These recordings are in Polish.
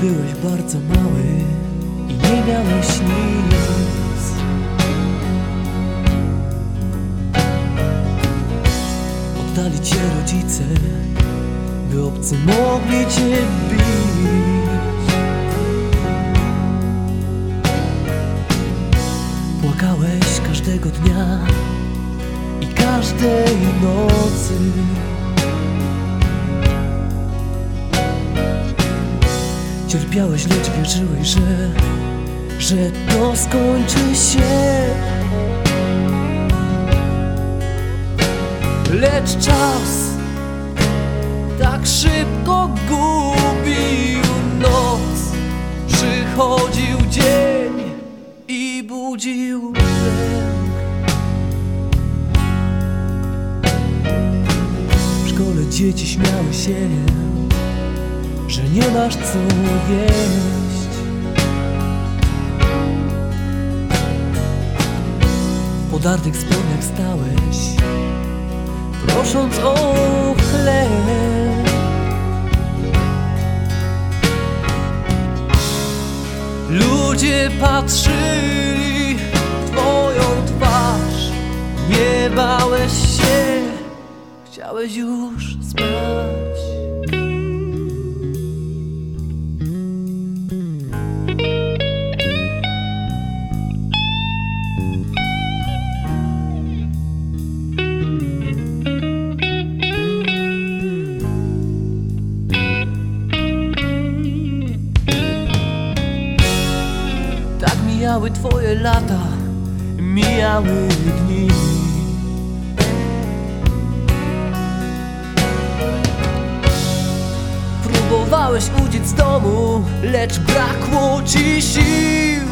byłeś bardzo mały i nie miałeś nic. Oddali cię rodzice, by obcy mogli cię bić. Płakałeś każdego dnia i każdej nocy Cierpiałeś, lecz wierzyłeś, że, że to skończy się. Lecz czas tak szybko gubił noc. Przychodził dzień i budził W szkole dzieci śmiały się że nie masz co jeść. W podartych spodniach stałeś Prosząc o chleb. Ludzie patrzyli w twoją twarz. Nie bałeś się Chciałeś już spać mijały twoje lata, mijały dni. Próbowałeś uciec z domu, lecz brakło ci sił.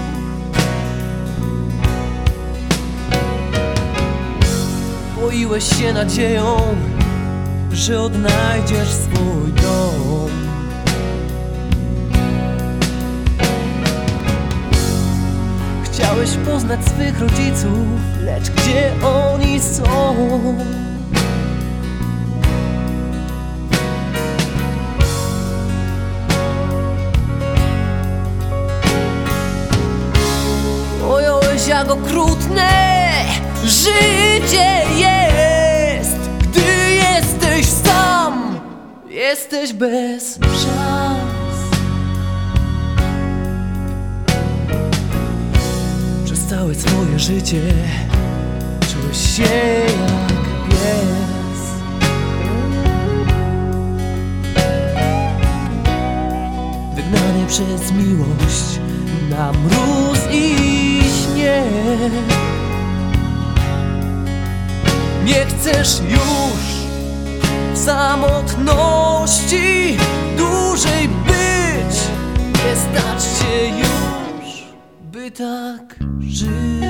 Boiłeś się nadzieją, że odnajdziesz swój poznać swych rodziców, lecz gdzie oni są? Pojąłeś jak okrutne życie jest Gdy jesteś sam, jesteś bez szans całe swoje życie. Czułeś się jak pies. Wygnany przez miłość na mróz i śnieg. Nie chcesz już samotności Nie stać